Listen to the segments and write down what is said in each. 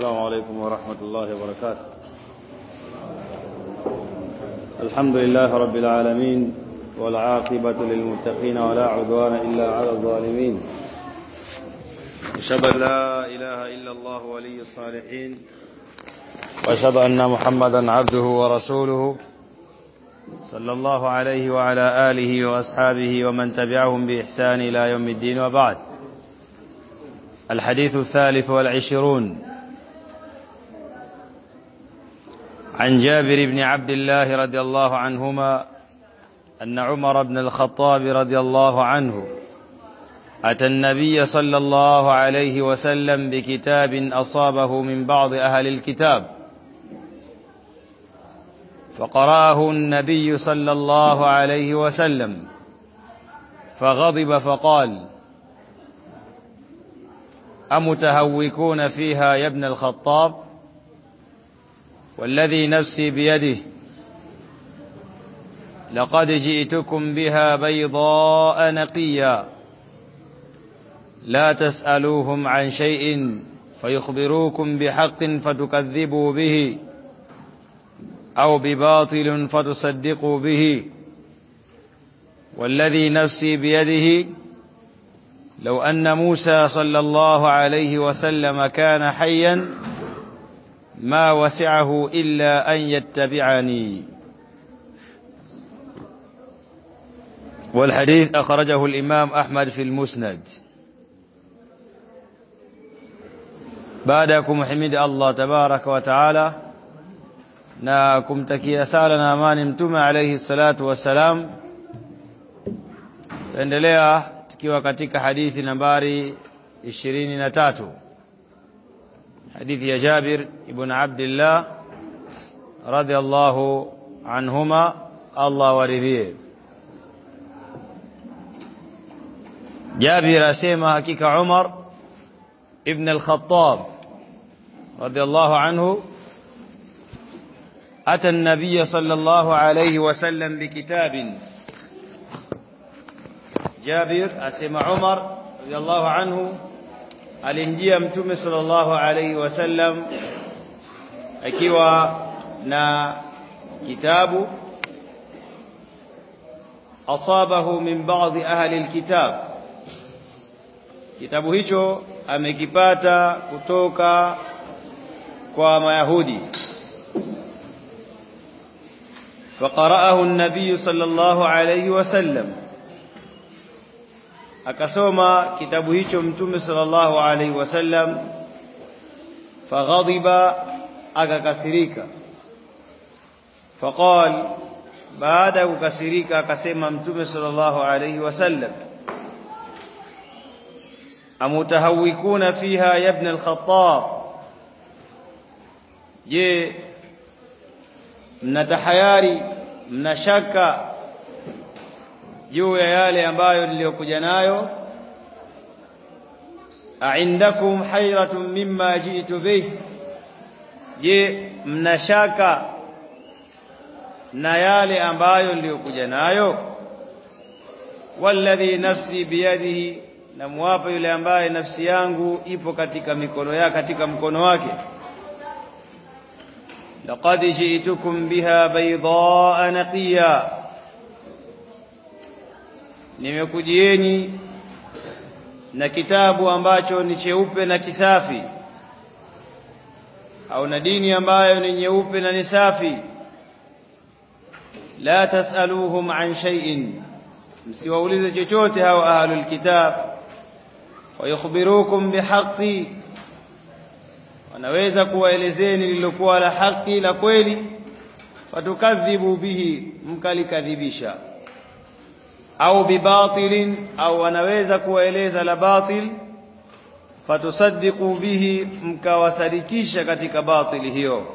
السلام عليكم ورحمة الله وبركاته. الحمد لله رب العالمين والعاقبة للمتقين ولا عدوان إلا على الظالمين. أشهد أن لا إله إلا الله ولي الصالحين. وأشهد أن محمدا عبده ورسوله صلى الله عليه وعلى آله وأصحابه ومن تبعهم بإحسان إلى يوم الدين وبعد. الحديث الثالث والعشرون. عن جابر بن عبد الله رضي الله عنهما أن عمر بن الخطاب رضي الله عنه أتى النبي صلى الله عليه وسلم بكتاب أصابه من بعض أهل الكتاب فقرأه النبي صلى الله عليه وسلم فغضب فقال أمتهوكون فيها يا ابن الخطاب؟ والذي نفسي بيده لقد جئتكم بها بيضاء نقيا. لا تسألوهم عن شيء فيخبروكم بحق فتكذبوا به أو بباطل فتصدقوا به. والذي نفسي بيده لو أن موسى صلى الله عليه وسلم كان حيا ما وسعه إلا أن يتبعني. والحديث أخرجه الإمام أحمد في المسند. بعدكم حميد الله تبارك وتعالى. ناكم تكي أسالنا ما نمتم عليه الصلاة والسلام. عند تندليا تكي وكتك حديث نباري 23 حديث يا جابر ابن عبد الله رضي الله عنهما الله ورضيه جابر أسيما حقيقة عمر ابن الخطاب رضي الله عنه أتى النبي صلى الله عليه وسلم بكتاب. جابر أسيما عمر رضي الله عنه alimjia mtume sallallahu alaihi wasallam akiwa na kitabu asabahu min baadhi ahli alkitab kitabu hicho amekipata kutoka kwa mayahudi فقرأه النبي صلى الله عليه وسلم akasoma kitabu hicho mtume sallallahu alaihi wasallam faghadiba akakasirika faqal baada kukasirika akasema mtume sallallahu alaihi wasallam amutahawikuna fiha ya ibn al-khattab je mnatahayari mnashaka juu ya yale ambayo niliyokuja nayo aindakum hayratun mimma ji'tu bih je mnashaka na yale ambayo niliyokuja nayo walladhi nafsi biyadihi na muwapa yule ambaye nafsi yangu ipo katika mikono yake katika mkono wake لقد جئتكم بها بيضاء نقيا nimekujieni na kitabu ambacho ni cheupe na kisafi au na dini ambayo ni nyeupe na ni safi. La tasaluhum an shay'in msiwaulize chochote hao ahlul kitab. Wayukhbirukum bihaqi wanaweza kuwaelezeni lililokuwa la haki la kweli. Fatukadhibu bihi mkalikadhibisha au bibatilin au wanaweza kuwaeleza la batil fatusaddiqu bihi mkawasadikisha katika batili hiyo.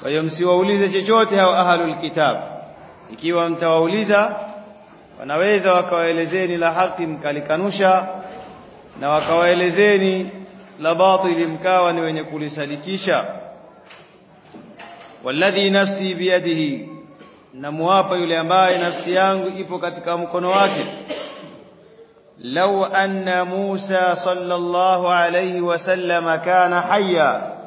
Kwa hiyo msiwaulize chochote hao ahlul kitab. Ikiwa mtawauliza wanaweza wakawaelezeni la haki mkalikanusha na wakawaelezeni la batili mkawa ni wenye kulisadikisha. Walladhi nafsi biyadihi namuapa yule ambaye nafsi yangu ipo katika mkono wake لو أن موسى صلى الله عليه وسلم كان حيا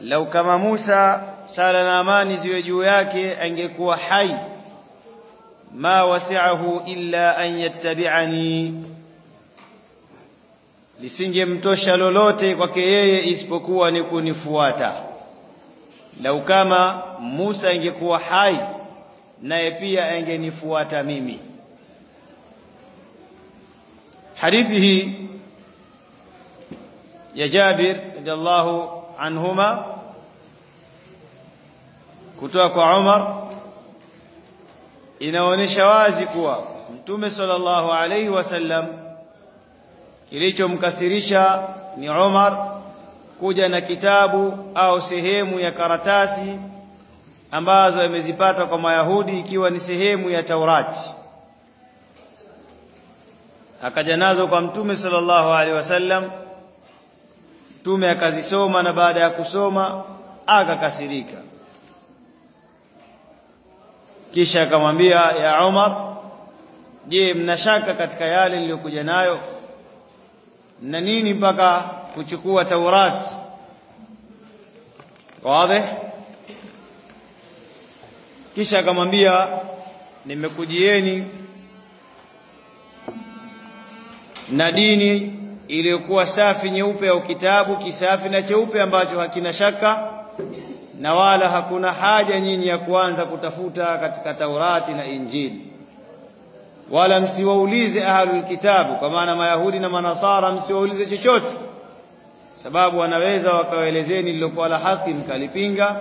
لو كما موسى sala na amani ziwe juu yake angekuwa hai ma wasi'ahu illa an yattabi'ani lisingemtosha lolote kwake yeye isipokuwa ni kunifuata lau kama Musa angekuwa hai naye pia angenifuata mimi. Hadithi hii ya Jabir radhiallahu anhuma kutoka kwa Umar inaonyesha wazi kuwa Mtume sallallahu alaihi wasallam kilichomkasirisha ni Umar kuja na kitabu au sehemu ya karatasi ambazo yamezipata kwa Mayahudi ikiwa ni sehemu ya Taurati. Akaja nazo kwa Mtume sallallahu alaihi wasallam. Mtume akazisoma na baada ya kusoma akakasirika. Kisha akamwambia ya Umar je mnashaka katika yale niliyokuja nayo? Na nini mpaka kuchukua Taurati? Wazi kisha akamwambia nimekujieni na dini iliyokuwa safi nyeupe au kitabu kisafi na cheupe ambacho hakina shaka na wala hakuna haja nyinyi ya kuanza kutafuta katika Taurati na Injili. Wala msiwaulize ahlul kitabu kwa maana mayahudi na manasara msiwaulize chochote. Sababu wanaweza wakawaelezeni lilokuwa la haki mkalipinga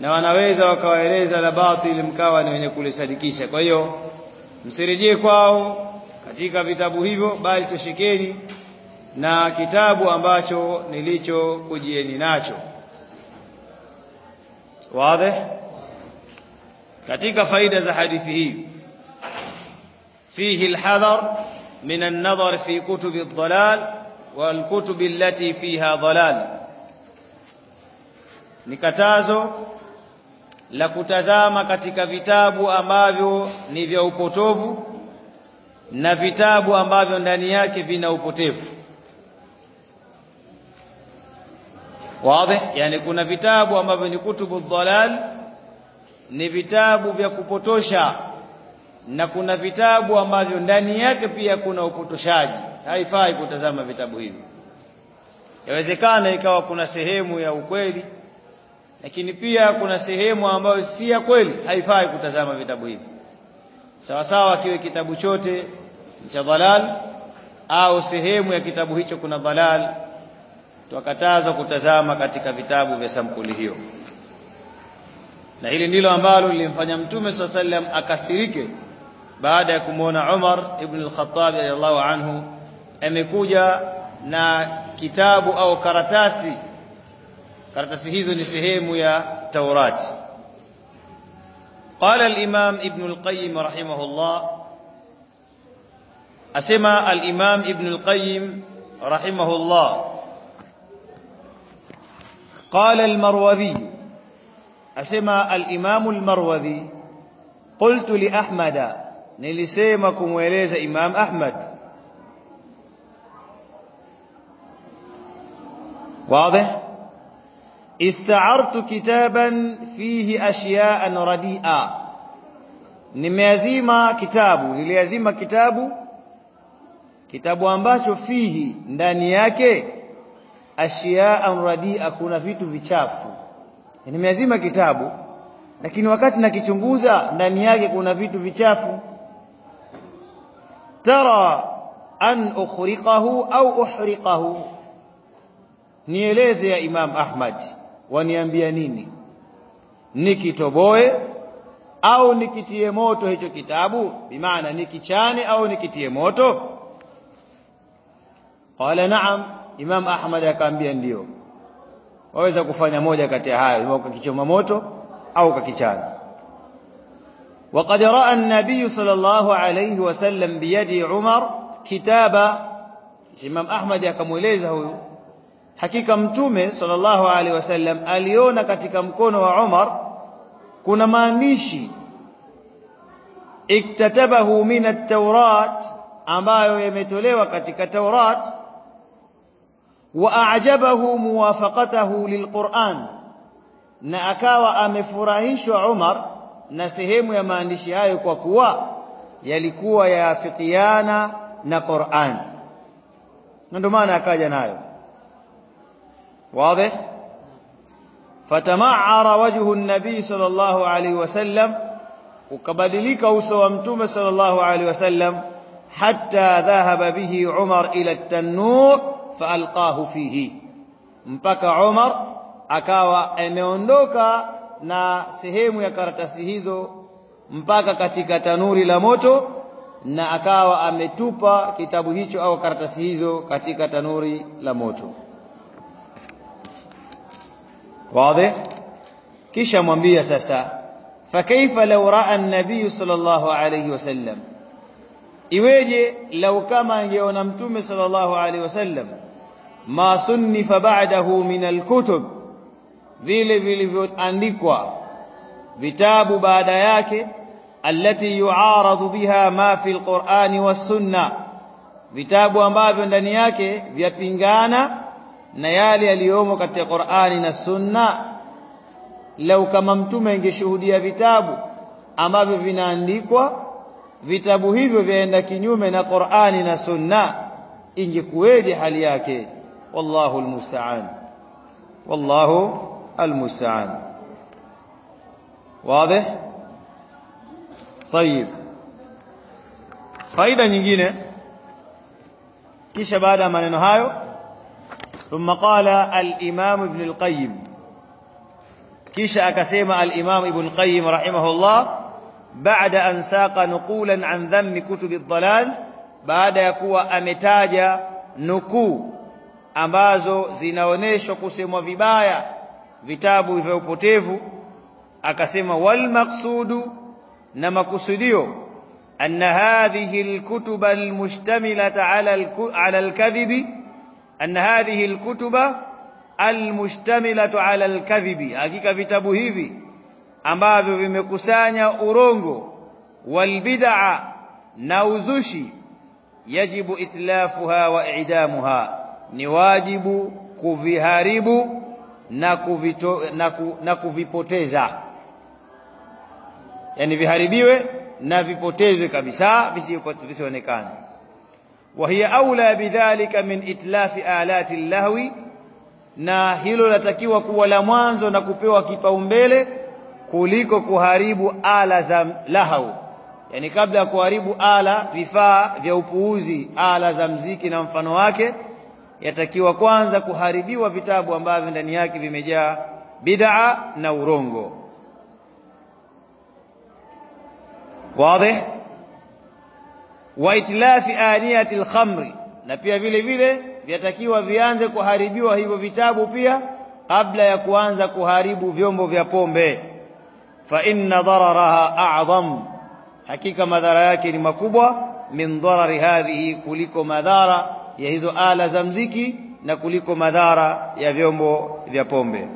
na wanaweza wakawaeleza la batili, mkawa ni wenye kulisadikisha. Kwa hiyo msirejee kwao katika vitabu hivyo, bali tushikeni na kitabu ambacho nilichokujieni nacho. Wazi katika faida za hadithi hii, fihi lhadhar min alnadhar fi kutubi ldalal walkutubi allati fiha dalal, ni katazo la kutazama katika vitabu ambavyo ni vya upotovu na vitabu ambavyo ndani yake vina upotevu. Wazi yani kuna vitabu ambavyo ni kutubu dhalal ni vitabu vya kupotosha na kuna vitabu ambavyo ndani yake pia kuna upotoshaji. Haifai kutazama vitabu hivi. Yawezekana ikawa kuna sehemu ya ukweli lakini pia kuna sehemu ambayo si ya kweli haifai kutazama vitabu hivi. Sawa sawa kiwe kitabu chote cha dhalal au sehemu ya kitabu hicho kuna dhalal twakataza kutazama katika vitabu vya sampuli hiyo. Na hili ndilo ambalo lilimfanya mtume swalla sallam akasirike baada ya kumwona Umar ibn al-Khattab radhiallahu anhu amekuja na kitabu au karatasi karatasi hizo ni sehemu ya Taurati qala al-imam ibn al-qayyim rahimahullah asema al-imam ibn al-qayyim rahimahullah قال المروذي أسمى الإمام المروذي قلت al-marwazi qultu إمام أحمد واضح ista'artu kitaban fihi ashya'an radia. Nimeazima kitabu niliazima kitabu kitabu ambacho fihi ndani yake ashya'an radia kuna vitu vichafu. Nimeazima kitabu lakini wakati nakichunguza ndani yake kuna vitu vichafu. Tara an ukhriqahu au uhriqahu nieleze ya imam ahmad waniambia nini nikitoboe au nikitie moto hicho kitabu bimaana nikichane au nikitie moto qala na'am Imam Ahmad akaambia ndio waweza kufanya moja kati ya hayo ukakichoma moto au kakichana وقد راى النبي صلى الله عليه وسلم بيد عمر كتابا Imam Ahmad akamueleza huyu hakika mtume sallallahu alaihi wasallam aliona katika mkono wa Umar kuna maandishi iktatabahu min at-taurat ambayo yametolewa katika Taurat wa a'jabahu muwafaqatahu lilquran na akawa amefurahishwa Umar na sehemu ya maandishi hayo kwa kuwa yalikuwa yaafikiana na Qur'an ndio maana akaja nayo wazi fatama'ara wajhu an-nabi sallallahu alayhi wasallam ukabadilika uso wa mtume sallallahu alayhi wasallam hatta dhahaba bihi Umar ila at-tannur faalqahu fihi mpaka Umar akawa ameondoka na sehemu ya karatasi hizo mpaka katika tanuri la moto na akawa ametupa kitabu hicho au karatasi hizo katika tanuri la moto wazi kisha mwambia sasa fakaifa law raa an-nabiy sallallahu alayhi wasallam iweje lau kama angeona mtume sallallahu alayhi wasallam ma sunnifa ba'dahu min al-kutub vile vilivyoandikwa vitabu baada yake allati yu'aradu biha ma fi al-Qur'ani was-sunna vitabu ambavyo ndani yake vyapingana na yale yaliyomo katika Qur'ani na Sunna lau kama mtume angeshuhudia vitabu ambavyo vinaandikwa vitabu hivyo vyaenda kinyume na Qur'ani na Sunna ingekuweje hali yake wallahu almusta'an wallahu almusta'an wazi طيب faida nyingine kisha baada ya maneno hayo ثم قال الإمام ابن القيم kisha akasema al-Imam Ibn Qayyim rahimahullah baada an saqa nuqulan an dhammi kutubi dhalal baada ya kuwa ametaja nukuu ambazo zinaoneshwa kusemwa vibaya vitabu vya upotevu akasema wal maqsudu na makusudio anna hadhihi alkutuba almustamilata ala ala alkadhibi anna هذه الكتب المشتملة ala alkadhibi hakika vitabu hivi ambavyo vimekusanya urongo walbid'a na uzushi yajibu itlafuha wa i'damuha. Ni wajibu kuviharibu na kuvito, na, ku, na kuvipoteza. Yani viharibiwe na vipotezwe kabisa visionekane وهي أولى بذلك من إتلاف آلات اللهو na hilo latakiwa kuwa la mwanzo na kupewa kipaumbele kuliko kuharibu ala za lahau yani kabla ya kuharibu ala vifaa vya upuuzi ala za mziki na mfano wake yatakiwa kwanza kuharibiwa vitabu ambavyo ndani yake vimejaa bid'a na urongo wazi wa itlafi aniyati al-khamri na pia vile vile vyatakiwa vianze kuharibiwa hivyo vitabu pia kabla ya kuanza kuharibu vyombo vya pombe fa inna dararaha a'zam hakika madhara yake ni makubwa min darari hadhihi kuliko madhara ya hizo ala za mziki na kuliko madhara ya vyombo vya pombe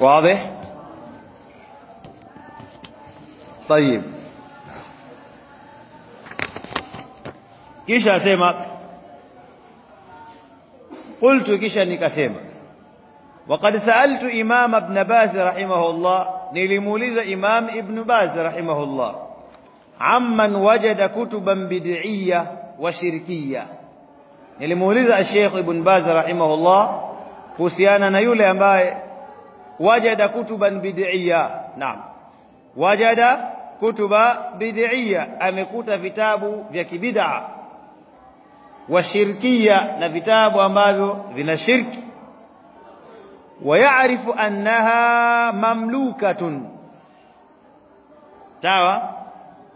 واضح طيب. كيش أسيمك قلت كيش أنك أسيمك وقد سألت إمام ابن باز رحمه الله نلموليز إمام ابن باز رحمه الله عمن وجد كتبا بدعية وشركية. نلموليز الشيخ ابن باز رحمه الله كسيانا نيول أمباي وجد كتبا بدعية. نعم. وجد kutuba bid'iyya amekuta vitabu vya kibid'a wa shirkia na vitabu ambavyo vina shirki. Wayaarifu annaha mamlukatun. Sawa?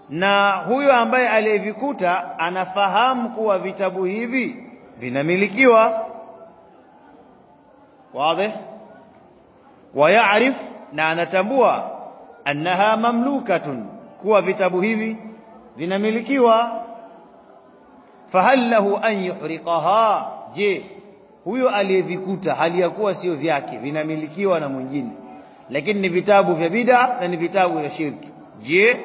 Na huyo ambaye aliyevikuta anafahamu kuwa vitabu hivi vinamilikiwa. Wazi? Wayaarif na anatambua annaha mamlukatun kuwa vitabu hivi vinamilikiwa. Fahal lahu an yuhriqaha. Je huyo aliyevikuta hali ya kuwa sio vyake vinamilikiwa na mwingine? Lakini ni vitabu vya bid'a na ni vitabu vya shirki. Je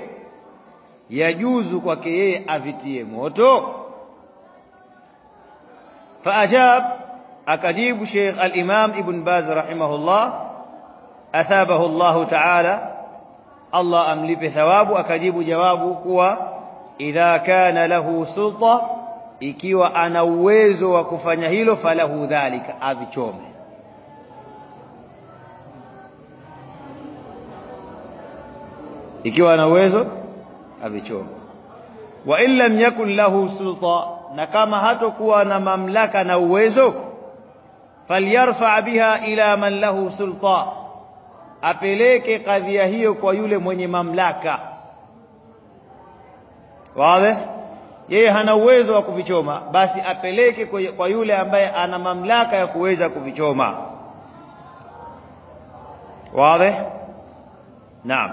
yajuzu kwake yeye avitie moto? Faajab akajibu Sheikh al-Imam Ibn Baz rahimahullah athabahu Allah ta'ala Allah amlipe thawabu akajibu jawabu kuwa idha kana lahu sulta ikiwa ana uwezo wa kufanya hilo falahu dhalika avichome ikiwa ana uwezo avichome wa in lam yakun lahu sulta na kama hatokuwa na mamlaka na uwezo falyarfa biha ila man lahu sulta apeleke kadhia hiyo kwa yule mwenye mamlaka wazi yeye hana uwezo wa kuvichoma basi apeleke kwa yule ambaye ana mamlaka ya kuweza kuvichoma wazi naam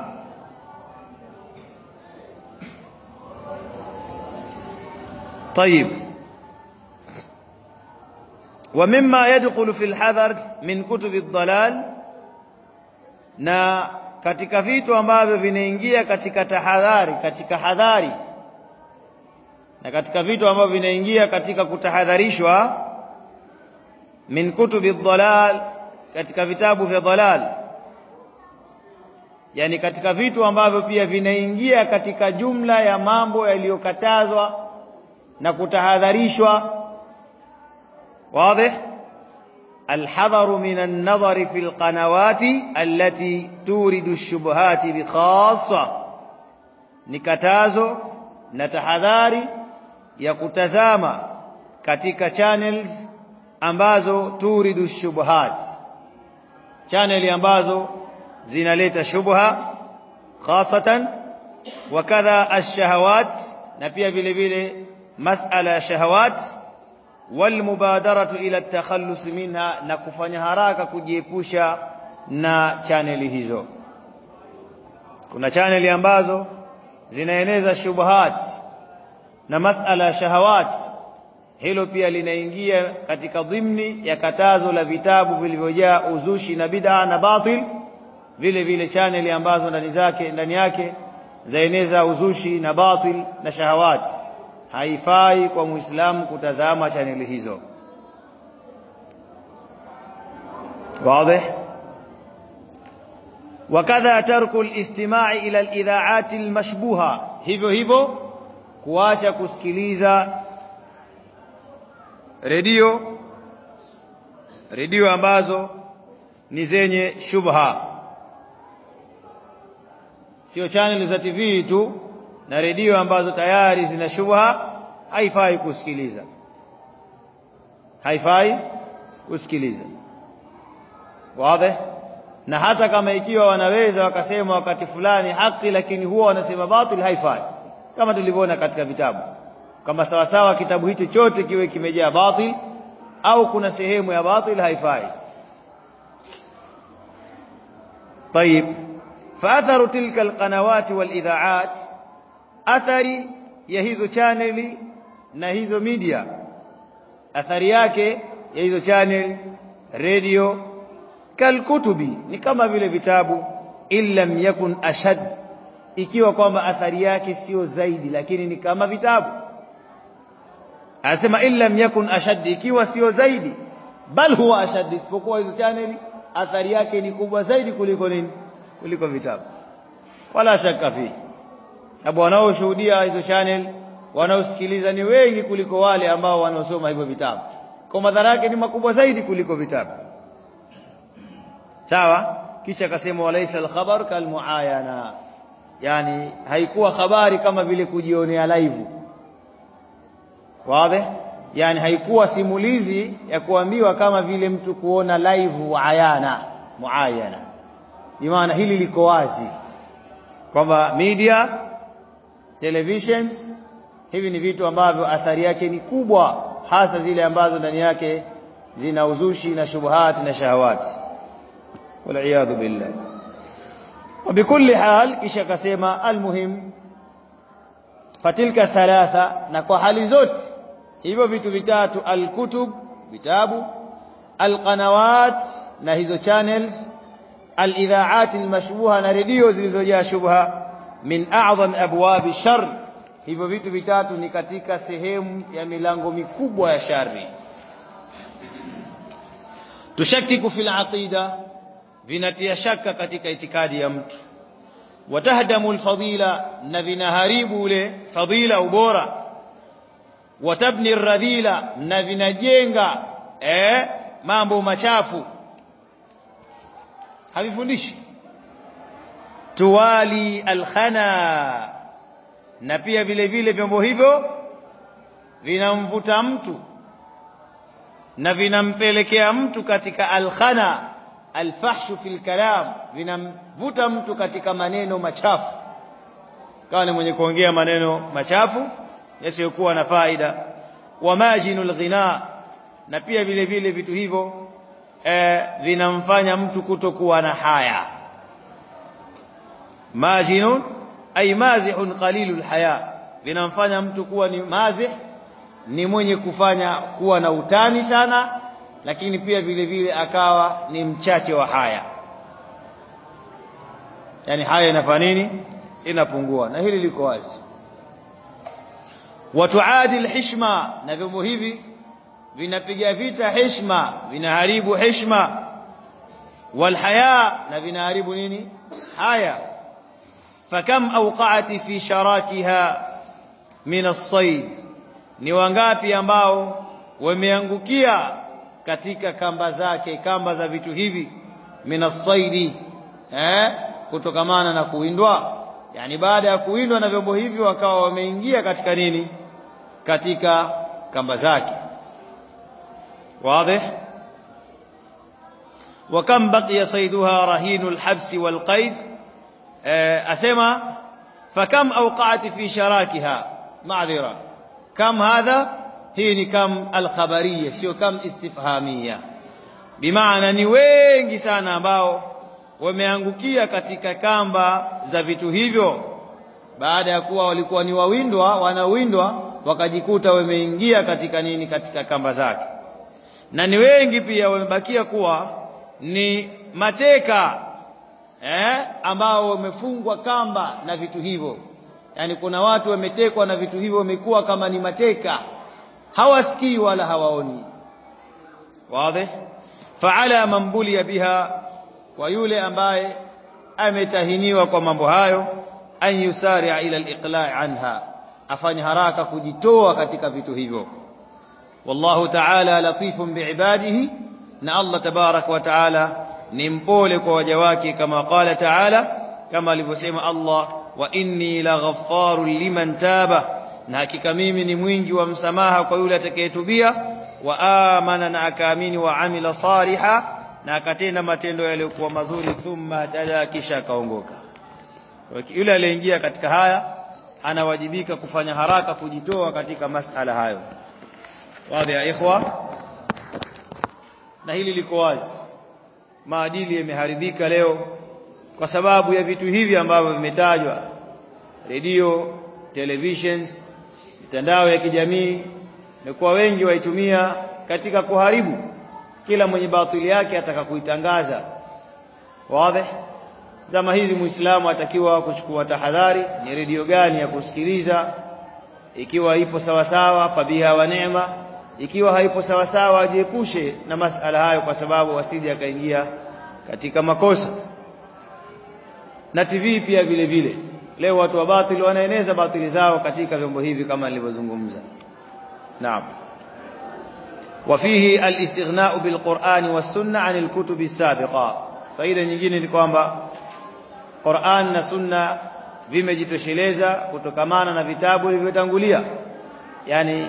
طيب ومما يدخل في الحذر من كتب الضلال na katika vitu ambavyo vinaingia katika tahadhari katika hadhari na katika vitu ambavyo vinaingia katika kutahadharishwa min kutubi dhalal katika vitabu vya dhalal. Yani katika vitu ambavyo pia vinaingia katika jumla ya mambo yaliyokatazwa na kutahadharishwa. Wazi الحذر من النظر في القنوات التي تورد الشبهات بخاصة. نكتازو نتحذاري يكتزاما كتك شانلز أمبازو تورد الشبهات. شانل أمبازو زينالية شبهة خاصة. وكذا الشهوات. نبيا بلي بلبيل مسألة شهوات. Walmubadaratu ila takhallus minha na kufanya haraka kujiepusha na chaneli hizo kuna chaneli ambazo zinaeneza shubuhat na masala ya shahawat hilo pia linaingia katika dhimni ya katazo la vitabu vilivyojaa uzushi na bid'a na batil vile vile chaneli ambazo ndani zake ndani yake zaeneza uzushi na batil na shahawat haifai kwa muislamu kutazama chaneli hizo. Wazi? Wakadha tarku alistima'i ila alidha'at almashbuha. Hivyo hivyo kuacha kusikiliza redio redio ambazo ni zenye shubha. Sio channel za TV tu na redio ambazo tayari zina shubha haifai kusikiliza haifai kusikiliza wazi na hata kama ikiwa wanaweza wakasema wakati fulani haki lakini huwa wanasema batil haifai kama tulivyoona katika vitabu kama sawa sawa kitabu hicho chote kiwe kimejaa batil au kuna sehemu ya batil haifai طيب فاثر تلك القنوات والاذاعات athari ya hizo chaneli na hizo media. Athari yake ya hizo channel radio kalkutubi ni kama vile vitabu illam yakun ashad ikiwa kwamba athari yake sio zaidi lakini ni kama vitabu. Anasema illam yakun ashad ikiwa sio zaidi bal huwa ashad isipokuwa hizo channel athari yake ni kubwa zaidi kuliko nini? Kuliko vitabu. Wala shaka fi sababu wanaoshuhudia hizo channel wanaosikiliza ni wengi kuliko wale ambao wanaosoma hivyo vitabu. Kwa madhara yake ni makubwa zaidi kuliko vitabu. Sawa? Kisha akasema walaisa al-khabar kalmuayana. Yani haikuwa habari kama vile kujionea live. Wazi? Yani haikuwa simulizi ya kuambiwa kama vile mtu kuona live ayana muayana. Bimaana hili liko wazi. Kwamba media televisions hivi ni vitu ambavyo athari yake ni kubwa hasa zile ambazo ndani yake zina uzushi na shubuhati na shahawati والعياذ بالله وبكل حال kisha akasema almuhim fatilka thalatha na kwa hali zote hivyo vitu vitatu alkutub vitabu alqanawat na hizo channels alidhaat almashbuha na redio zilizojaa shubha min a'zam abwabi shar. Hivyo vitu vitatu ni katika sehemu ya milango mikubwa ya shari. Tushakiku fil aqida vinatia shaka katika itikadi ya mtu. Watahdamu alfadila na vinaharibu ule fadila ubora. Watabni radhila na vinajenga eh, mambo machafu. Havifundishi tuwali alkhana. Na pia vile vile vyombo hivyo vinamvuta mtu na vinampelekea mtu katika alkhana alfahshu fil kalam. Vinamvuta mtu katika maneno machafu. Kawa ni mwenye kuongea maneno machafu yasiyokuwa na faida. Wa majinul ghina na pia vile vile vitu hivyo eh, vinamfanya mtu kutokuwa na haya majinun ay mazihun qalilul haya. Vinamfanya mtu kuwa ni mazih ni mwenye kufanya kuwa na utani sana lakini pia vile vile akawa ni mchache wa haya. Yani haya inafanya nini? Inapungua. Na hili liko wazi. Watuadi alhishma na vyombo hivi vinapiga vita heshima vinaharibu heshima walhaya na vinaharibu nini? Haya fakam awqa'ati fi sharakiha min as-sayd ni wangapi ambao wameangukia katika kamba zake kamba za vitu hivi min as-sayd eh kutokamana na kuwindwa yani baada ya kuwindwa na vyombo hivi wakawa wameingia katika nini katika kamba zake واضح وكم بقي صيدها رهين الحبس والقيد Eh, asema fakam awqaati fi sharakiha? Ma'dhira. Kam hadha? Hii ni kam alkhabariya sio kam istifhamia. Bimaana ni wengi sana ambao wameangukia katika kamba za vitu hivyo. Baada ya kuwa walikuwa ni wawindwa wanawindwa wakajikuta wameingia katika nini katika kamba zake. Na ni wengi pia wamebakia kuwa ni mateka eh, ambao wamefungwa kamba na vitu hivyo. Yani kuna watu wametekwa na vitu hivyo wamekuwa kama ni mateka. Hawasikii wala hawaoni. Wazi? Faala mambulia biha kwa yule ambaye ametahiniwa kwa mambo hayo an yusaria ila aliqla' anha afanye haraka kujitoa katika vitu hivyo. Wallahu ta'ala latifun biibadihi na Allah tabarak wa ta'ala ni mpole kwa waja wake kama qala taala kama alivyosema Allah wa inni laghaffarun liman taba na hakika mimi ni mwingi wa msamaha kwa yule atakayetubia wa amana na akaamini wa amila saliha na akatenda matendo yaliyokuwa mazuri thumma tada kisha akaongoka. Yule aliyeingia katika haya anawajibika kufanya haraka kujitoa katika masala hayo. Wadhi ya ikhwa na hili liko wazi maadili yameharibika leo kwa sababu ya vitu hivi ambavyo vimetajwa. Radio televisions mitandao ya kijamii imekuwa wengi waitumia katika kuharibu kila mwenye batili yake ataka kuitangaza. Wazi zama hizi muislamu atakiwa kuchukua tahadhari ni redio gani ya kusikiliza ikiwa ipo sawasawa sawa fabiha wa neema ikiwa haipo sawa sawa ajiepushe na masala hayo kwa sababu asije akaingia katika makosa na TV pia vile vile leo watu wa batili wanaeneza batili zao katika vyombo hivi kama nilivyozungumza naam وفيه الاستغناء بالقرآن والسنة عن الكتب السابقة faida nyingine ni kwamba Qur'an na Sunna vimejitosheleza kutokamana na vitabu vilivyotangulia yani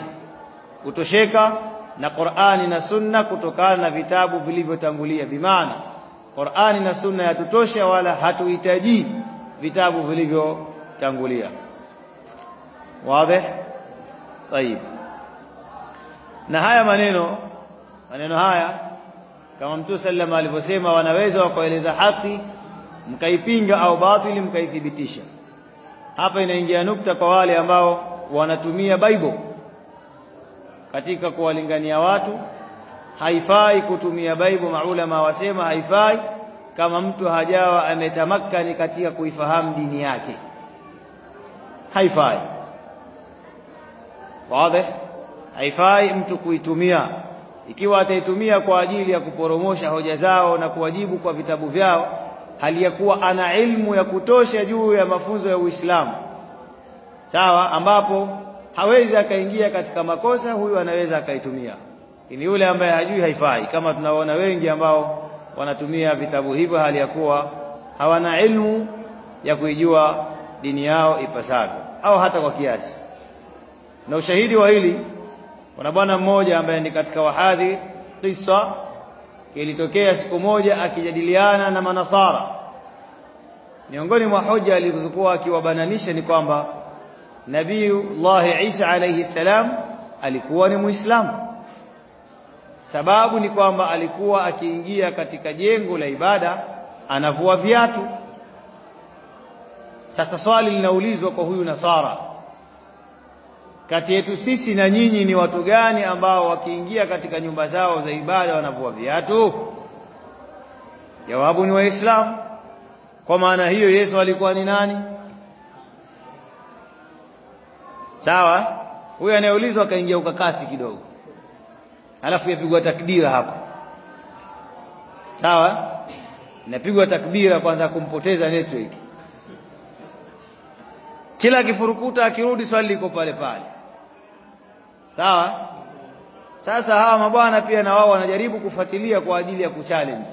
kutosheka na Qur'ani na Sunna kutokana na vitabu vilivyotangulia bimaana Qur'ani na Sunna yatutosha wala hatuhitaji vitabu vilivyotangulia wazi طيب na haya maneno maneno haya kama Mtume sallama alivyosema wanaweza wakaeleza haki mkaipinga au batili mkaithibitisha hapa inaingia nukta kwa wale ambao wanatumia Bible katika kuwalingania watu haifai kutumia Baibu. maulama wasema haifai kama mtu hajawa ametamakani katika kuifahamu dini yake. Haifai. Wazi? Haifai mtu kuitumia. Ikiwa ataitumia kwa ajili ya kuporomosha hoja zao na kuwajibu kwa vitabu vyao hali ya kuwa ana ilmu ya kutosha juu ya mafunzo ya Uislamu. Sawa? Ambapo hawezi akaingia katika makosa huyu anaweza akaitumia. Lakini yule ambaye hajui haifai. Kama tunaona wengi ambao wanatumia vitabu hivyo hali ya kuwa hawana ilmu ya kuijua dini yao ipasavyo au hata kwa kiasi. Na ushahidi wa hili kuna bwana mmoja ambaye ni katika wahadhi kisa kilitokea siku moja akijadiliana na manasara. Miongoni mwa hoja alizokuwa akiwabananisha ni kwamba Nabiiullah Isa alayhi salam alikuwa ni Muislamu sababu ni kwamba alikuwa akiingia katika jengo la ibada anavua viatu. Sasa swali linaulizwa kwa huyu nasara kati yetu sisi na nyinyi ni watu gani ambao wakiingia katika nyumba zao za ibada wanavua viatu? Jawabu ni waislamu. Kwa maana hiyo Yesu alikuwa ni nani sawa? Huyu anayeulizwa akaingia ukakasi kidogo. Alafu yapigwa takbira hapo. Sawa? Inapigwa takbira kwanza kumpoteza network. Kila kifurukuta akirudi swali liko pale pale. Sawa? Sasa hawa mabwana pia na wao wanajaribu kufuatilia kwa ajili ya kuchallenge.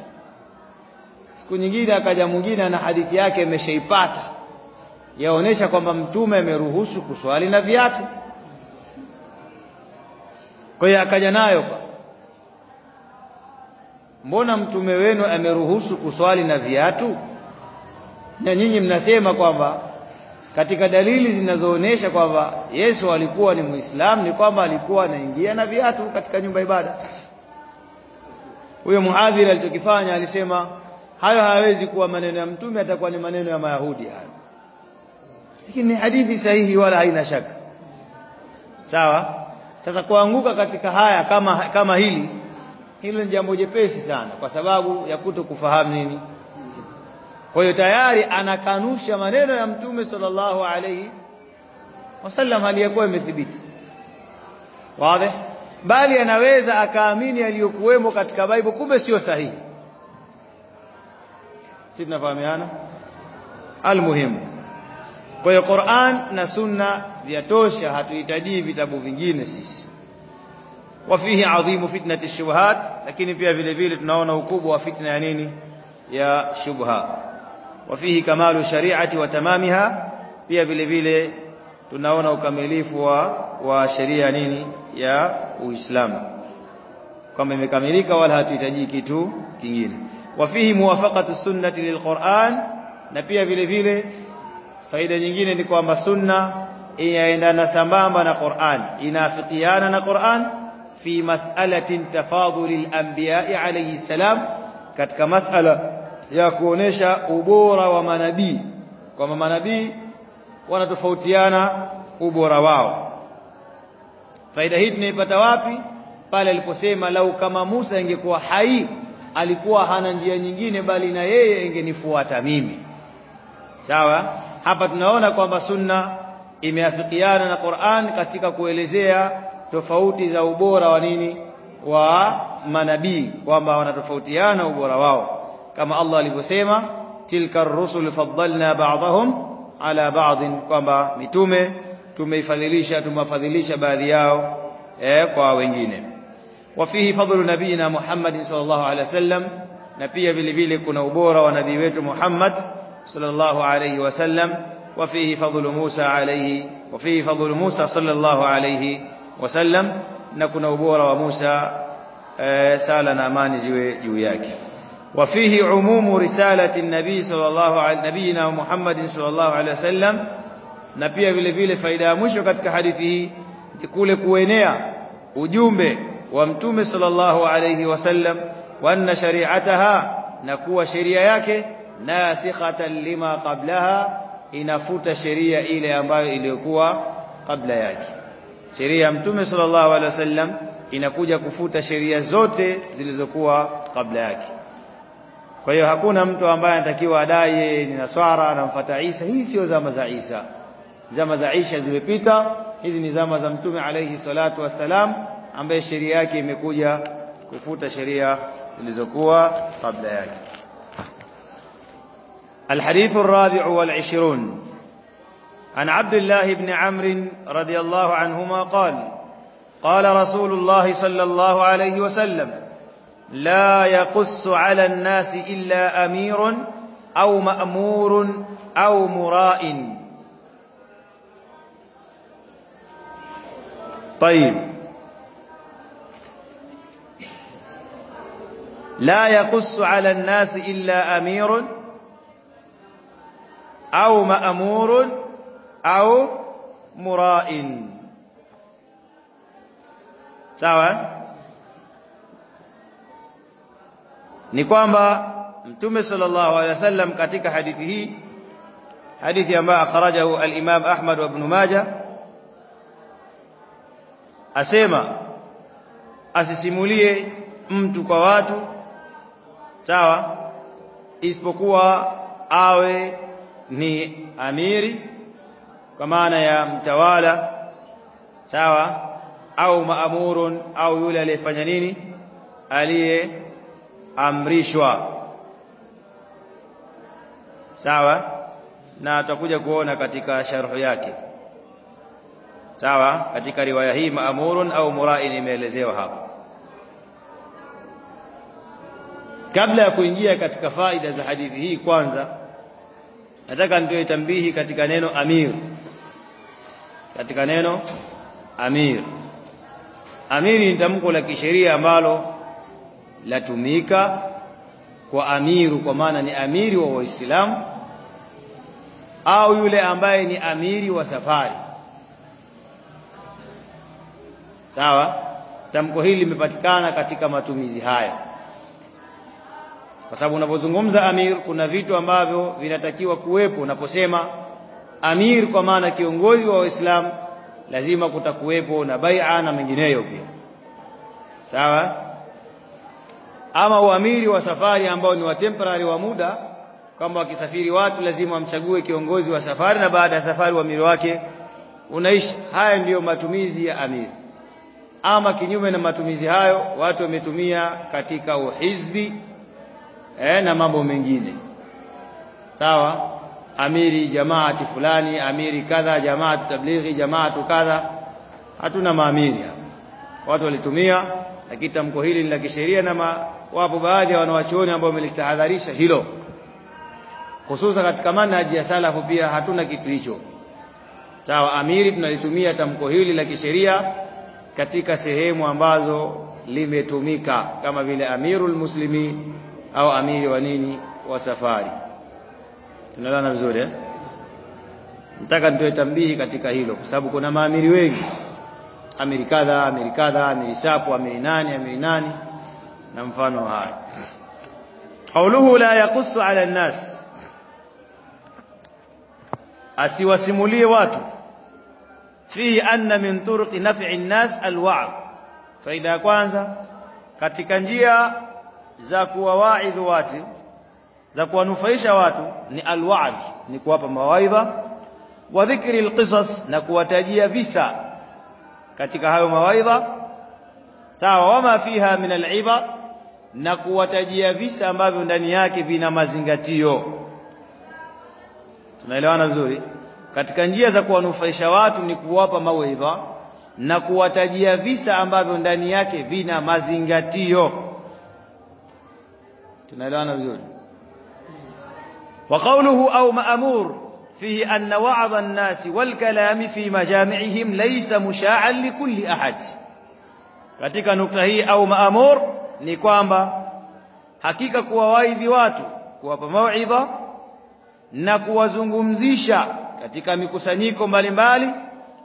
Siku nyingine akaja mwingine na hadithi yake imeshaipata yaonesha kwamba mtume ameruhusu kuswali na viatu. Kwa hiyo akaja nayo kwa mbona mtume wenu ameruhusu kuswali na viatu? Na nyinyi mnasema kwamba katika dalili zinazoonesha kwamba Yesu alikuwa ni Muislamu ni kwamba alikuwa anaingia na viatu katika nyumba ibada. Huyo muhadhiri alichokifanya alisema hayo hayawezi kuwa maneno ya mtume atakuwa ni maneno ya mayahudi hayo lakini ni hadithi sahihi wala haina shaka. Sawa? Sasa kuanguka katika haya kama kama hili hilo ni jambo jepesi sana kwa sababu ya kuto kufahamu nini. Kwa hiyo tayari anakanusha maneno ya mtume sallallahu alayhi wasallam aliyakuwa imethibiti wazi? Bali anaweza akaamini aliyokuwemo katika Bible kumbe sio sahihi. Sisi tunafahamiana? Almuhimu kwa hiyo Qur'an na Sunna vyatosha hatuhitaji vitabu vingine sisi. Wafihi adhimu fitnati shubuhat lakini pia vile vile tunaona ukubwa wa fitna ya nini? Ya shubha. Wafihi kamalu shari'ati wa tamamiha pia vile vile tunaona ukamilifu wa wa sheria nini? Ya Uislamu. Kwamba imekamilika wala hatuhitaji kitu kingine. Wa fihi muwafaqatu sunnati lilquran na pia vile vile faida nyingine ni kwamba sunna inaendana sambamba na Qur'an inafikiana na Qur'an fi mas'alatin tafadhulil anbiya'i alayhi salam katika masala ya kuonesha ubora wa manabii kwamba manabii wanatofautiana ubora wao. Faida hii tunaipata wapi? Pale aliposema lau kama Musa ingekuwa hai alikuwa hana njia nyingine bali na yeye ingenifuata mimi. Sawa hapa tunaona kwamba sunna imeafikiana na Qur'an katika kuelezea tofauti za ubora wa nini wa manabii kwamba wanatofautiana ubora wao kama Allah alivyosema tilka ar-rusul faddalna ba'dahum ala ba'd kwamba mitume tumeifadhilisha tumewafadhilisha baadhi yao eh, kwa wengine wafihi fadlu nabiyina Muhammad sallallahu alaihi wasallam na pia vile vile kuna ubora wa nabii wetu Muhammad صلى الله عليه وسلم وفيه فضل موسى عليه وفيه فضل موسى صلى الله عليه وسلم. نكون أبورا وموسى آه، سألنا ما نزوي يوياك وفيه عموم رسالة النبي صلى الله عليه نبينا محمد صلى الله عليه وسلم. نبيه بلي بلي فإذا مشو كحديثه يقول كوينيا وجوم وامتوم صلى الله عليه وسلم. وأن شريعتها نكو شريعيك nasikhatan lima qablaha inafuta sheria ile ambayo iliyokuwa kabla yake sheria ya mtume sallallahu alaihi wasallam inakuja kufuta sheria zote zilizokuwa kabla yake kwa hiyo hakuna mtu ambaye anatakiwa adai ni naswara anamfuata Isa hii sio zama za Isa zama za Aisha zimepita hizi ni zama za mtume alayhi salatu wassalam ambaye sheria yake imekuja kufuta sheria zilizokuwa kabla yake الحديث الرابع والعشرون. عن عبد الله بن عمرو رضي الله عنهما قال قال رسول الله صلى الله عليه وسلم لا يقص على الناس إلا أمير أو مأمور أو مراء. طيب. لا يقص على الناس إلا أمير أو مأمور أو مراء. سواء نقوم بمتوم صلى الله عليه وسلم كتك حديثه حديث ما أخرجه الإمام أحمد وابن ماجة أسيما أسسمولي mtu kwa watu sawa ni amiri kwa maana ya mtawala sawa au maamurun au yule aliyefanya nini? Aliyeamrishwa. Sawa? Na tutakuja kuona katika sharhu yake. Sawa? Katika riwaya hii maamurun au mura'in imeelezewa hapa. Kabla ya kuingia katika faida za hadithi hii kwanza nataka nitoe tambihi katika neno amir. Katika neno amir. Amiri ni tamko la kisheria ambalo latumika kwa amiru kwa maana ni amiri wa waislamu au yule ambaye ni amiri wa safari. Sawa? Tamko hili limepatikana katika matumizi haya kwa sababu unapozungumza amir kuna vitu ambavyo vinatakiwa kuwepo. Unaposema amir kwa maana kiongozi wa waislamu lazima kutakuwepo na bai'a na mengineyo pia. Sawa? Ama uamiri wa safari ambao ni wa temporary wa muda kama wakisafiri watu lazima wamchague kiongozi wa safari na baada ya safari uamiri wake unaishi. Haya ndiyo matumizi ya amir. Ama kinyume na matumizi hayo watu wametumia katika uhizbi eh, na mambo mengine. Sawa? Amiri jamaati fulani amiri kadha jamaatu tablighi jamaatu kadha. Hatuna maamiri watu walitumia lakini tamko hili ni la kisheria na ma, wapo baadhi ya wanawachuoni ambao wamelitahadharisha hilo. Hususan katika manhaji ya salafu pia hatuna kitu hicho. Sawa amiri tunalitumia tamko hili la kisheria katika sehemu ambazo limetumika kama vile amirul muslimin au amiri wa nini wa safari. Tunaelewana vizuri eh? nataka nitoe tambii katika hilo kwa sababu kuna maamiri wengi. Amiri kadha amiri kadha amiri sapo amiri nani amiri nani na mfano haya. Qauluhu la yaqussu ala nnas asiwasimulie watu. Fi anna min turqi naf'i nnas alwa'd. Faida ya kwanza katika njia za kuwawaidhi watu za kuwanufaisha watu ni al-wa'd ni kuwapa mawaidha wa dhikri al-qisas na kuwatajia visa katika hayo mawaidha. Sawa wama fiha min al-ibar na kuwatajia visa ambavyo ndani yake vina mazingatio. Tunaelewana vizuri? Katika njia za kuwanufaisha watu ni kuwapa mawaidha na kuwatajia visa ambavyo ndani yake vina mazingatio tunaelewana vizuri وقوله أو مأمور فيه أن وعظ الناس والكلام في مجامعهم ليس مشاعا لكل أحد katika nukta hii au maamur ni kwamba hakika kuwawaidhi watu kuwapa mauidha na kuwazungumzisha katika mikusanyiko mbalimbali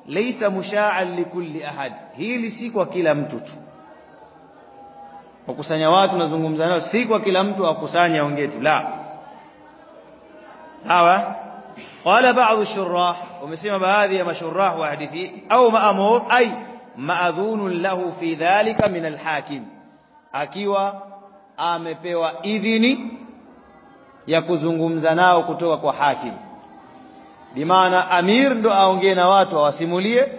laysa mushaa'an likulli ahad hili si kwa kila mtu tu kukusanya watu nazungumza nao? Si kwa kila mtu akusanya aongee tu la. Sawa? Qala ba'd ash-shurrah wamesema baadhi ya mashurrah wa hadithi au ma'mur ay ma'dhunun lahu fi dhalika min al-hakim. Akiwa amepewa idhini ya kuzungumza nao kutoka kwa hakim. Bimaana amir ndo aongee na watu awasimulie.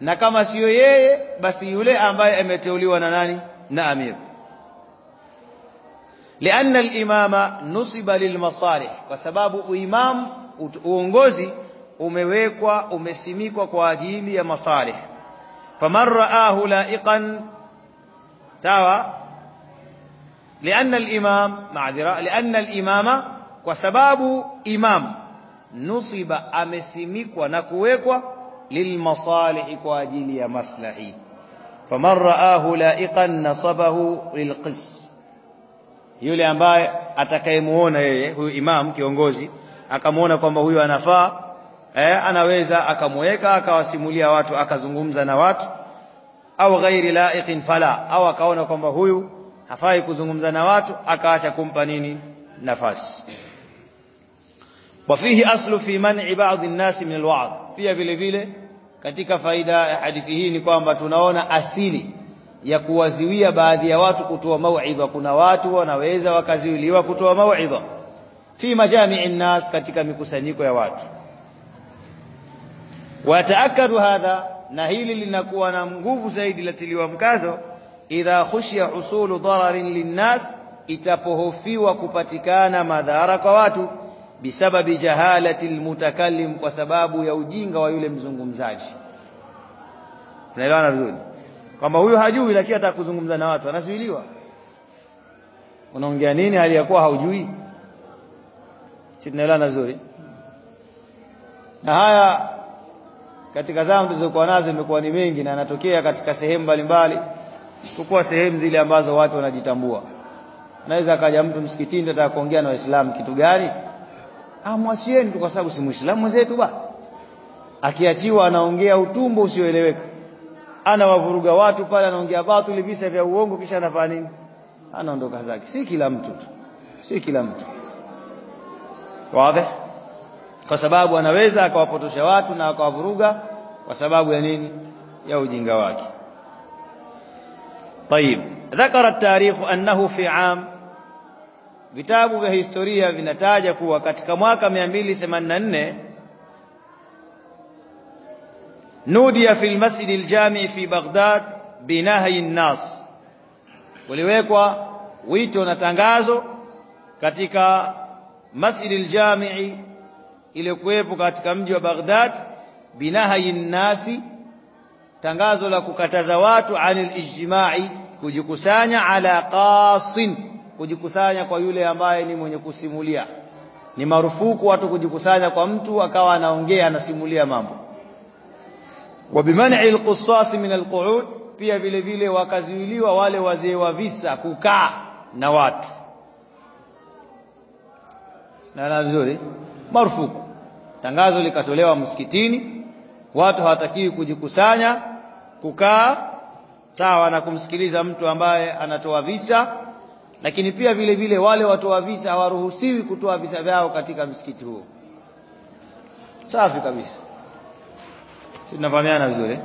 Na kama sio yeye basi yule ambaye ameteuliwa na nani نعم لأن الإمام نصب للمصالح وسباب إمام أونغوزي أمويكوا أمسيميكوا كواجيلي مصالح. فمن رآه لائقا تاوى؟ لأن الإمام معذرة لأن الإمام وسباب إمام نصب أمسيميكوا نكويكوا للمصالح كواجيلي مصلحي. Faman raahu laiqan nasabahu lilqis. Yule ambaye atakayemuona yeye huyu imam kiongozi akamuona kwamba huyu anafaa eh, anaweza akamweka akawasimulia watu akazungumza na watu au ghairi laiqin fala au akaona kwamba huyu hafai kuzungumza na watu akaacha kumpa nini? Nafasi. Wa fihi aslu fi man'i ba'd an-nas min al-wa'd. Pia vile vile katika faida ya hadithi hii ni kwamba tunaona asili ya kuwaziwia baadhi ya watu kutoa mauidha. Kuna watu wanaweza wakaziwiliwa kutoa mauidha. Fi majami'i an-nas katika mikusanyiko ya watu. Wataakadu hadha na hili linakuwa na nguvu zaidi latiliwa mkazo idha khushiya husulu dararin linnas itapohofiwa kupatikana madhara kwa watu bisababi jahalati almutakallim kwa sababu ya ujinga wa yule mzungumzaji. Unaelewana vizuri? Kwamba huyo hajui lakini atakuzungumza na watu. Anazuiliwa. Unaongea nini? Hali ya kuwa haujui. Si vizuri? Na haya katika zama tulizokuwa nazo imekuwa ni mengi na yanatokea katika sehemu mbalimbali isipokuwa sehemu zile ambazo watu wanajitambua. Anaweza akaja mtu msikitini ataka kuongea na waislamu kitu gani ah mwachieni tu kwa sababu si muislamu mwenzetu ba akiachiwa anaongea utumbo usioeleweka anawavuruga watu pale anaongea batili visa vya uongo kisha anafanya nini anaondoka zake si kila mtu tu si kila mtu wazi kwa sababu anaweza akawapotosha watu na akawavuruga kwa sababu ya nini ya ujinga wake طيب ذكر التاريخ أنه في عام vitabu vya historia vinataja kuwa katika mwaka 284 nudia fi almasjid aljami fi Baghdad binahi an-nas. Uliwekwa wito na tangazo katika masjid aljami iliyokuwepo katika mji wa Baghdad binahi an-nasi tangazo la kukataza watu anil ijtimai kujikusanya ala qasin kujikusanya kwa yule ambaye ni mwenye kusimulia. Ni marufuku watu kujikusanya kwa mtu akawa anaongea anasimulia mambo. Wabimani biman'i alqussas min alqu'ud pia vile vile wakaziwiliwa wale wazee wa visa kukaa na watu. Na na vizuri marufuku. Tangazo likatolewa msikitini watu hawatakiwi kujikusanya kukaa sawa na kumsikiliza mtu ambaye anatoa visa lakini pia vile vile wale watoa visa hawaruhusiwi kutoa visa vyao katika msikiti huo. Safi kabisa. Tunafahamiana vizuri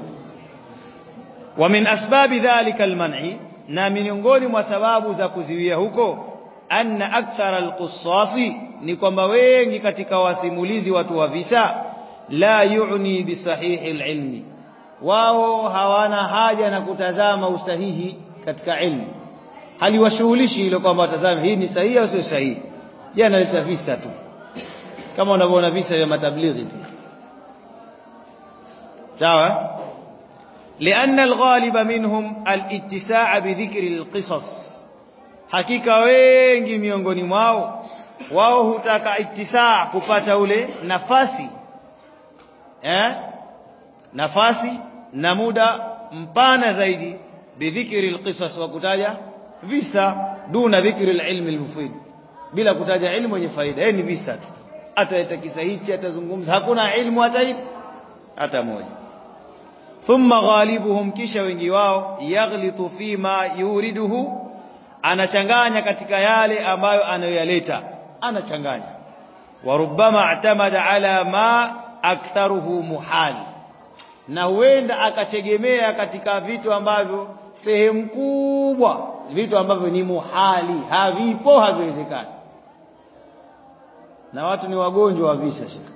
wa min asbabi dhalika alman'i na miongoni mwa sababu za kuziwia huko anna akthara alqussasi ni kwamba wengi katika wasimulizi watu wa visa la yu'ni bisahihi alilmi. Wao hawana haja na kutazama usahihi katika ilmu haliwashughulishi hilo kwamba watazame hii ni sahihi au sio sahihi yeye analeta visa tu kama unavyoona visa vya matablighi pia sawa لأن الغالب منهم الاتساع بذكر القصص hakika wengi miongoni mwao wao hutaka ittisaa kupata ule nafasi eh nafasi na muda mpana zaidi bidhikri alqisas wa kutaja visa duna dhikri alilmi almufid. Bila kutaja ilmu yenye faida. Yeye ni visa tu. Ataleta kisa hichi atazungumza. Hakuna ilmu hata hata moja. Thumma ghalibuhum kisha wengi wao yaghlitu fima yuriduhu. Anachanganya katika yale ambayo anayoyaleta. Anachanganya. Wa rubbama atamada ala ma aktharuhu muhal na huenda akategemea katika vitu ambavyo sehemu kubwa vitu ambavyo ni muhali havipo haviwezekani. Na watu ni wagonjwa wa visa shika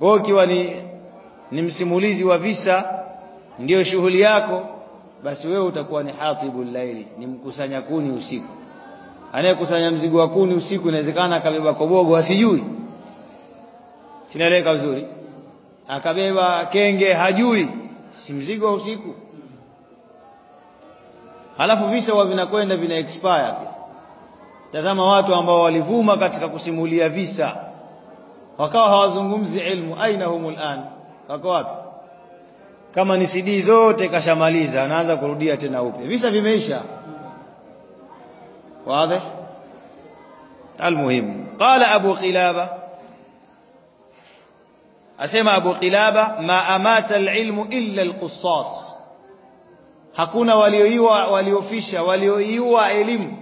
wewe ukiwa ni ni msimulizi wa visa ndiyo shughuli yako basi wewe utakuwa ni hatibul laili ni mkusanya kuni usiku. Anayekusanya mzigo wa kuni usiku inawezekana akabeba kobogo asijui. Sinaeleka vizuri akabeba kenge hajui. Si mzigo wa usiku. Halafu visa huwa vinakwenda vina expire pia. Tazama watu ambao walivuma katika kusimulia visa. Wakawa hawazungumzi ilmu. Aina humul an? Wako wapi? Kama ni CD zote kashamaliza anaanza kurudia tena upya. Visa vimeisha. Wazi? Almuhim qala abu qilaba asema abu qilaba ma amata alilmu illa alqussas hakuna walioiwa waliofisha walioiua elimu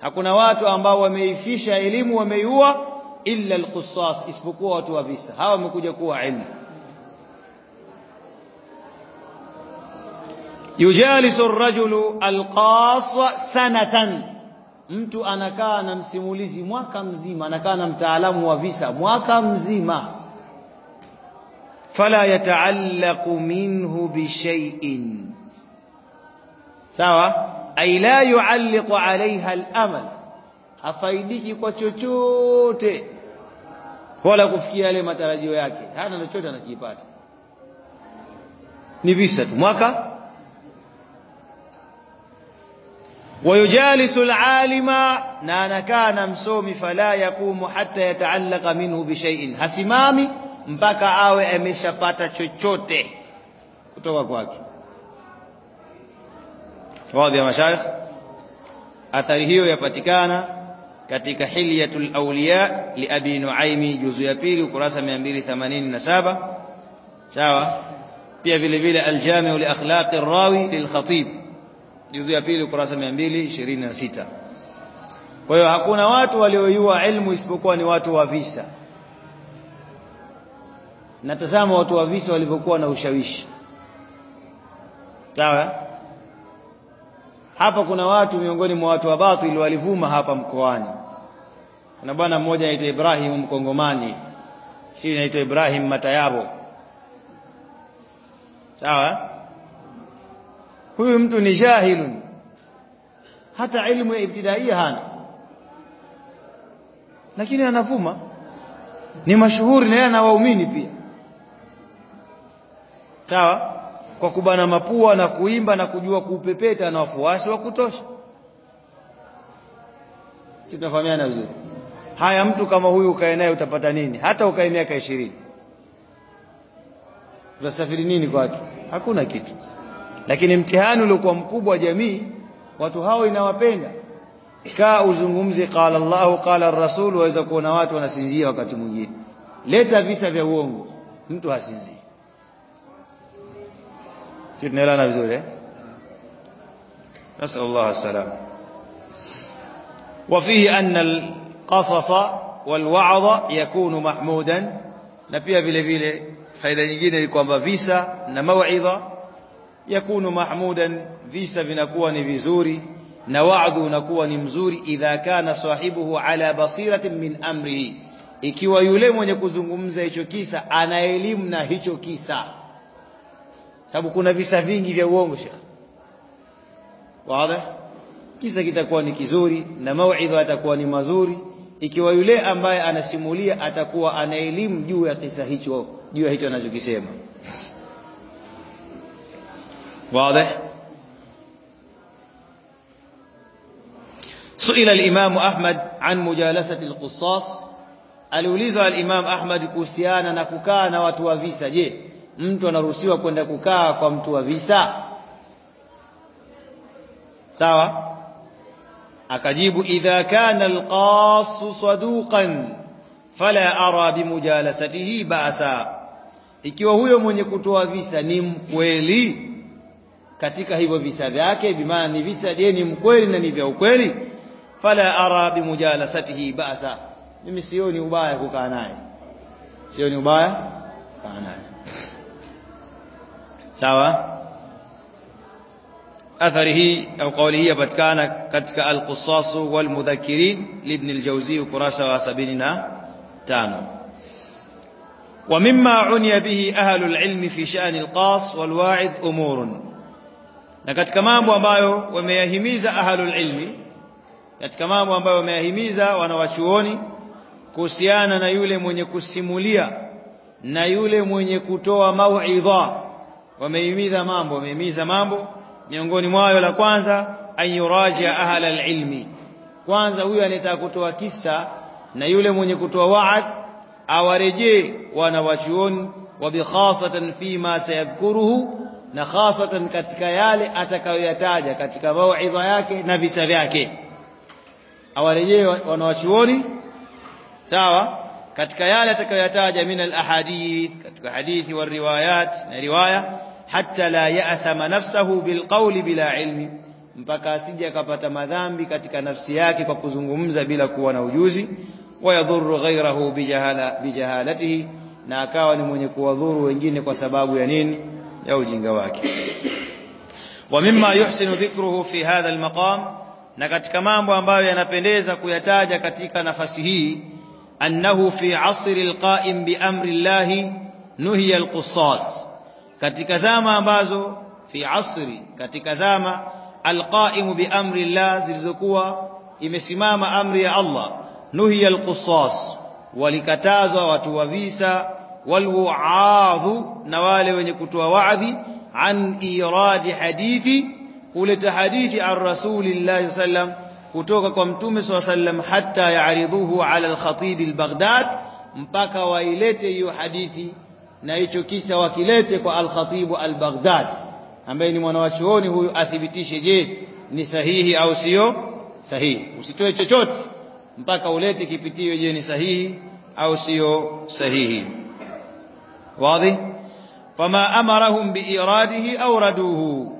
hakuna watu ambao wameifisha elimu wameiua illa alqussas isipokuwa watu wa visa hawa wamekuja kuwa ilmu yujalisu ar-rajulu al-qassa sanatan mtu anakaa na msimulizi mwaka mzima anakaa na mtaalamu wa visa mwaka mzima فلا يتعلق منه بشيء. سواء أي لا يعلق عليها الأمل. أفايدك كتشوت ولا كفكي عليه ما ترجي وياك هذا نشوت أنا كيبات نبيسة مكة ويجالس العالم نانا كان مسومي فلا يقوم حتى يتعلق منه بشيء هسمامي mpaka awe ameshapata chochote kutoka kwake. Baadhi ya mashaikh, athari hiyo yapatikana katika hilyatul awliya li abi nuaimi juzu ya pili ukurasa 287 sawa? Pia vile vile aljami'u li akhlaqi rawi lil khatib juzu ya pili ukurasa 226 kwa hiyo hakuna watu walioiua ilmu isipokuwa ni watu wa visa natazama watu wa visa walivyokuwa na ushawishi. Sawa? Hapa kuna watu miongoni mwa watu wa batili walivuma hapa mkoani. Kuna bwana mmoja anaitwa Ibrahim Mkongomani. Si anaitwa Ibrahim Matayabo. Sawa? Huyu mtu ni jahilun. Hata ilmu ya ibtidaia hana. Lakini anavuma. Ni mashuhuri na yeye ana waumini pia sawa? Kwa kubana mapua na kuimba na kujua kuupepeta na wafuasi wa kutosha. Si tunafahamiana vizuri? Haya mtu kama huyu ukae naye utapata nini? Hata ukae miaka ishirini. Utasafiri nini kwake? Hakuna kitu. Lakini mtihani uliokuwa mkubwa wa jamii watu hao inawapenda. Kaa uzungumze qala Allahu qala ar-rasul waweza kuona watu wanasinzia wakati mwingine. Leta visa vya uongo. Mtu hasinzii sisi tunaelewana vizuri eh نسأل الله السلام وفيه أن القصص والوعظ يكون محمودا na pia vile vile faida nyingine ni kwamba visa na mauidha yakunu mahmudan visa vinakuwa ni vizuri na wa'dhu unakuwa ni mzuri idha kana sahibuhu ala basiratin min amrihi ikiwa yule mwenye kuzungumza hicho kisa ana elimu na hicho kisa sababu kuna visa vingi vya uongo shekh wazi kisa kitakuwa ni kizuri na mauidha atakuwa ni mazuri ikiwa yule ambaye anasimulia atakuwa ana elimu juu ya kisa hicho juu ya hicho anachokisema واضح سئل الإمام أحمد عن مجالسة القصاص aliulizwa al-Imam Ahmad kuhusiana na kukaa na watu wa visa je mtu anaruhusiwa kwenda kukaa kwa mtu wa visa. Sawa? Akajibu idha kana alqas saduqan fala ara bimujalasatihi ba'sa. Ikiwa huyo mwenye kutoa visa ni mkweli katika hivyo visa vyake bimaana ni visa je ni mkweli na ni vya ukweli fala ara bimujalasatihi ba'sa. Mimi sioni ubaya kukaa naye. Sioni ubaya kukaa naye سواء أثره أو قوله يبتكان كتك القصاص والمذكرين لابن الجوزي كراسة وسبيننا تانو. ومما عني به أهل العلم في شأن القاص والواعظ أمور. نكت كمام ومايو وميهميز أهل العلم. نكت كمام ومايو وميهميز ونواتشووني كسيانا نيولي من يكسيموليا نيولي من يكتوى موعظا wamehimiza mambo wameimiza mambo. Miongoni mwayo la kwanza ayuraja ahla alilmi kwanza huyu anataka kutoa kisa na yule mwenye kutoa waad awarejee wanawachuoni wa fi ma sayadhkuruhu na khasatan katika yale atakayoyataja katika mauidha yake na visa vyake. Awarejee wanawachuoni sawa? Katika yale atakayoyataja min alahadith katika hadithi wa riwayat na riwaya hatta la ya'thama nafsahu bilqawli bila ilmi mpaka asije akapata madhambi katika nafsi yake kwa kuzungumza bila kuwa na ujuzi wayadhuru ghairahu bijahala bijahalatihi na akawa ni mwenye kuwadhuru wengine kwa sababu ya nini ya ujinga wake wa mimma yuhsinu dhikruhu fi hadha almaqam na katika mambo ambayo yanapendeza kuyataja katika nafasi hii annahu fi asri alqa'im bi amri llahi nuhiya alqussas katika zama ambazo fi asri katika zama alqa'im bi amri llah zilizokuwa imesimama amri ya Allah nuhiya alqussas walikatazwa watu wa visa walwuadhu na wale wenye kutoa waadhi an iradi hadithi kuleta hadithi an rasulillahi sallam kutoka kwa mtume sallam hatta yaaridhuhu ala alkhatib albaghdad mpaka wailete hiyo hadithi na hicho kisa wakilete kwa al-Khatibu al-Baghdad ambaye ni mwanawachuoni huyu athibitishe je ni sahihi au sio sahihi? Usitoe chochote mpaka ulete kipitio je ni sahihi au sio sahihi. Wazi? Fama amarahum biiradihi awraduhu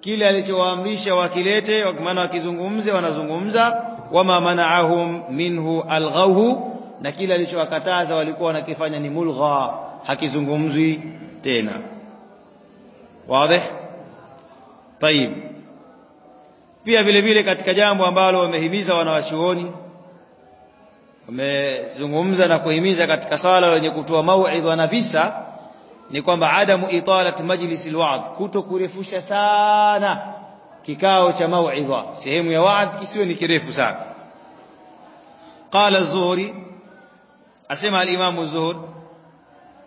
kile alichowaamrisha wakilete maana wakizungumze wanazungumza. Wama manaahum minhu alghawhu. Na kile alichowakataza walikuwa wanakifanya ni mulgha hakizungumzwi tena wazi طيب pia vile vile katika jambo ambalo wamehimiza wanawachuoni wamezungumza na kuhimiza katika swala wenye kutoa mauidha na visa ni kwamba adamu italat majlis alwa'd kuto kurefusha sana kikao cha mauidha sehemu ya wa'd kisiwe ni kirefu sana qala az-zuhri asema al-imam az-zuhri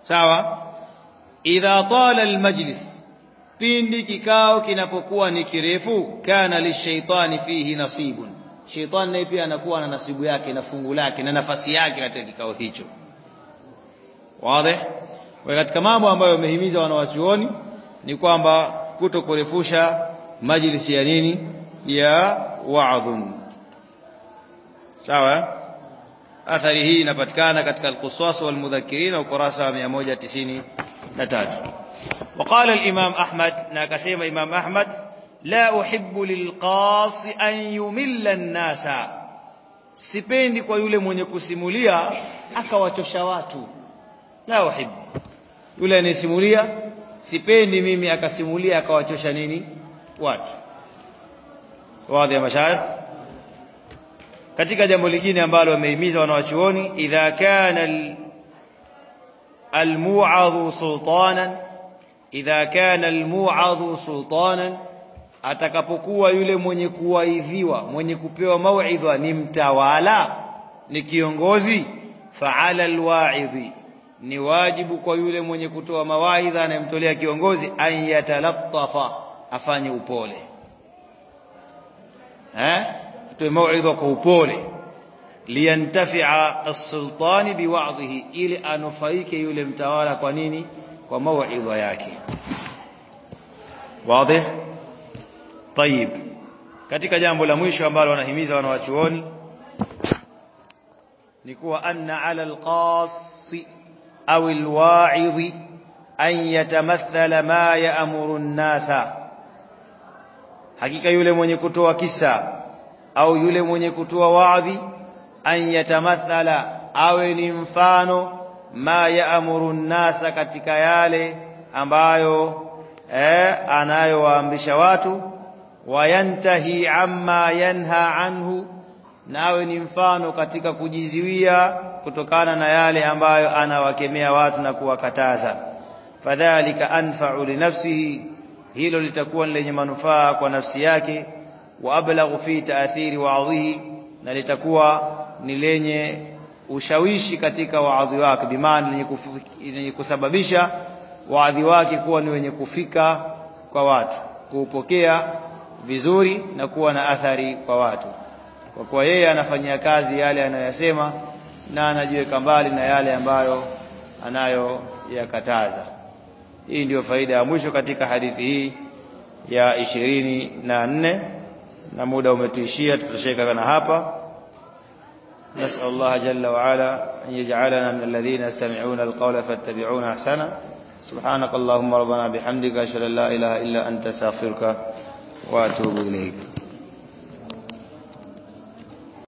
sawa? Idha tala al-majlis pindi kikao kinapokuwa ni kirefu kana lishaitani fihi nasibun. Shaitani naye pia anakuwa na nasibu yake na fungu lake na nafasi yake katika kikao hicho. Wazi? Kwa katika mambo ambayo wamehimiza wanawachuoni ni kwamba kuto kurefusha majlisi ya nini? Ya waadhun. Sawa athari hii inapatikana katika al-Qusas wal Mudhakkirin ukurasa wa 193 وقال الإمام أحمد ناكسيم إمام أحمد لا أحب للقاص أن يمل الناس sipendi kwa yule mwenye kusimulia akawachosha watu la uhibbu yule anisimulia sipendi mimi akasimulia akawachosha nini watu wazi ya mashaikh katika jambo lingine ambalo wamehimiza wanawachuoni idha kana almu'adhu sultanan idha kana almu'adhu sultanan atakapokuwa yule mwenye kuwaidhiwa mwenye kupewa mauidha ni mtawala ni kiongozi fa'ala alwa'idhi ni wajibu kwa yule mwenye kutoa mawaidha anayemtolea kiongozi an yatalattafa afanye upole. Eh atoe mauidha kwa upole liyantafi'a as-sultani biwa'dhihi ili anufaike yule mtawala kwa nini kwa mauidha yake wazi طيب katika jambo la mwisho ambalo wanahimiza wanawachuoni ni kuwa anna ala alqasi au alwa'idhi an yatamathala ma ya'muru an-nasa hakika yule mwenye kutoa kisa au yule mwenye kutoa waadhi an yatamathala awe ni mfano ma yaamuru nnasa katika yale ambayo eh anayowaamrisha watu wayantahi amma yanha anhu nawe ni mfano katika kujiziwia kutokana na yale ambayo anawakemea watu na kuwakataza. Fadhalika anfa'u li nafsihi hilo litakuwa lenye manufaa kwa nafsi yake wa ablaghu fi ta'thiri waadhihi na litakuwa ni lenye ushawishi katika waadhi wake bimaana lenye, kusababisha waadhi wake kuwa ni wenye kufika kwa watu kuupokea vizuri na kuwa na athari kwa watu. Kwa kuwa yeye anafanyia kazi yale anayoyasema na anajiweka mbali na yale ambayo anayoyakataza. Hii ndiyo faida ya mwisho katika hadithi hii ya ishirini na nne na muda umetuishia tutasheka na hapa نسأل الله جل وعلا أن يجعلنا من الذين يستمعون القول فاتبعون أحسنه سبحانك اللهم ربنا بحمدك أشهد أن لا إله إلا أنت أستغفرك وأتوب إليك